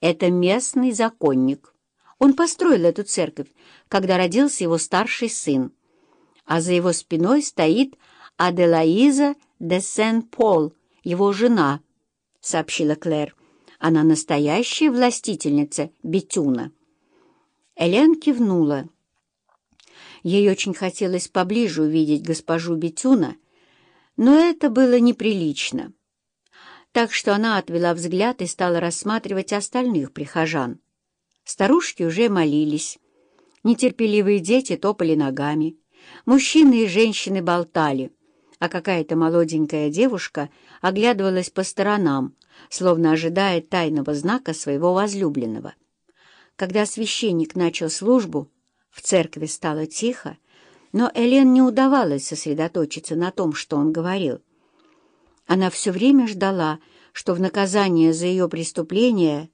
Это местный законник. Он построил эту церковь, когда родился его старший сын. А за его спиной стоит Аделаиза де Сен-Пол, его жена, — сообщила Клэр. Она настоящая властительница Бетюна. Элен кивнула. Ей очень хотелось поближе увидеть госпожу Бетюна, но это было неприлично. Так что она отвела взгляд и стала рассматривать остальных прихожан. Старушки уже молились. Нетерпеливые дети топали ногами. Мужчины и женщины болтали, а какая-то молоденькая девушка оглядывалась по сторонам, словно ожидая тайного знака своего возлюбленного. Когда священник начал службу, в церкви стало тихо, но Элен не удавалось сосредоточиться на том, что он говорил. Она все время ждала, что в наказание за ее преступление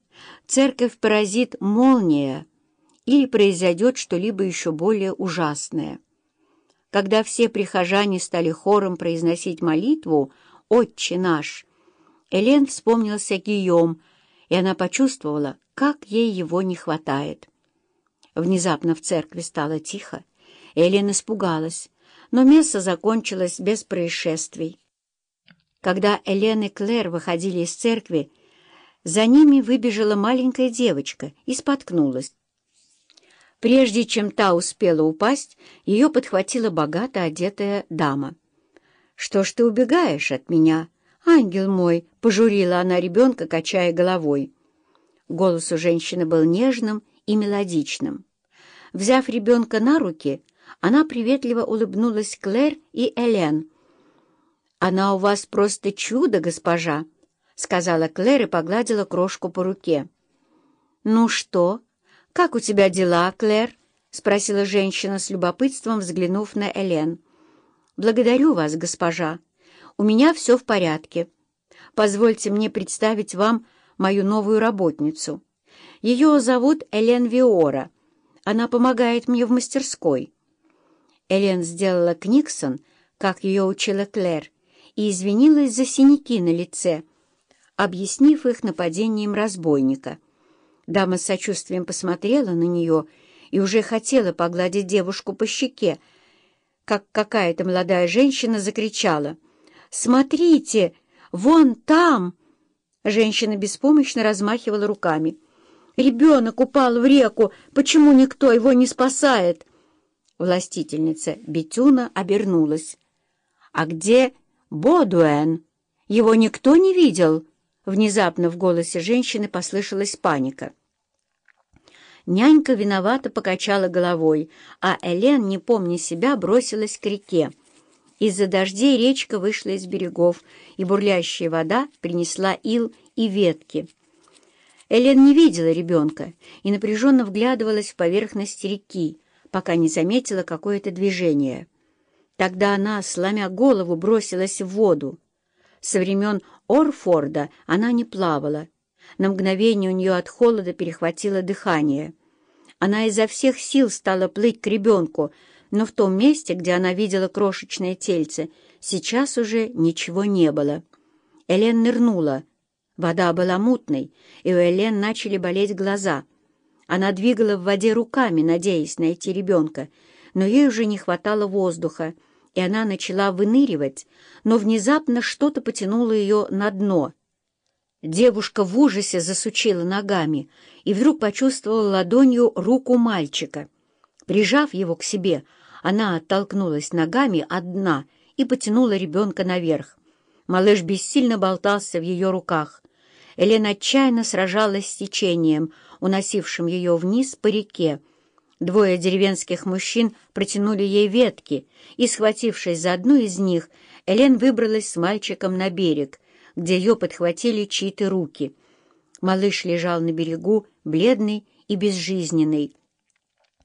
церковь поразит молния или произойдет что-либо еще более ужасное. Когда все прихожане стали хором произносить молитву «Отче наш», Элен вспомнился Гийом, и она почувствовала, как ей его не хватает. Внезапно в церкви стало тихо. Элен испугалась, но месса закончилось без происшествий. Когда Элен и Клэр выходили из церкви, за ними выбежала маленькая девочка и споткнулась. Прежде чем та успела упасть, ее подхватила богато одетая дама. «Что ж ты убегаешь от меня, ангел мой?» — пожурила она ребенка, качая головой. Голос у женщины был нежным и мелодичным. Взяв ребенка на руки, она приветливо улыбнулась Клэр и Элен. «Она у вас просто чудо, госпожа!» — сказала Клэр и погладила крошку по руке. «Ну что, как у тебя дела, Клэр?» — спросила женщина с любопытством, взглянув на Элен. «Благодарю вас, госпожа. У меня все в порядке. Позвольте мне представить вам мою новую работницу. Ее зовут Элен Виора» Она помогает мне в мастерской». Элен сделала Книксон, как ее учила Клэр, и извинилась за синяки на лице, объяснив их нападением разбойника. Дама с сочувствием посмотрела на нее и уже хотела погладить девушку по щеке, как какая-то молодая женщина закричала. «Смотрите, вон там!» Женщина беспомощно размахивала руками. Ребенок упал в реку. Почему никто его не спасает?» Властительница Бетюна обернулась. «А где Бодуэн? Его никто не видел?» Внезапно в голосе женщины послышалась паника. Нянька виновато покачала головой, а Элен, не помня себя, бросилась к реке. Из-за дождей речка вышла из берегов, и бурлящая вода принесла ил и ветки. Элен не видела ребенка и напряженно вглядывалась в поверхность реки, пока не заметила какое-то движение. Тогда она, сломя голову, бросилась в воду. Со времен Орфорда она не плавала. На мгновение у нее от холода перехватило дыхание. Она изо всех сил стала плыть к ребенку, но в том месте, где она видела крошечное тельце, сейчас уже ничего не было. Элен нырнула — Вода была мутной, и у Элен начали болеть глаза. Она двигала в воде руками, надеясь найти ребенка, но ей уже не хватало воздуха, и она начала выныривать, но внезапно что-то потянуло ее на дно. Девушка в ужасе засучила ногами и вдруг почувствовала ладонью руку мальчика. Прижав его к себе, она оттолкнулась ногами от дна и потянула ребенка наверх. Малыш бессильно болтался в ее руках. Элена отчаянно сражалась с течением, уносившим ее вниз по реке. Двое деревенских мужчин протянули ей ветки, и, схватившись за одну из них, Элен выбралась с мальчиком на берег, где ее подхватили чьи-то руки. Малыш лежал на берегу, бледный и безжизненный.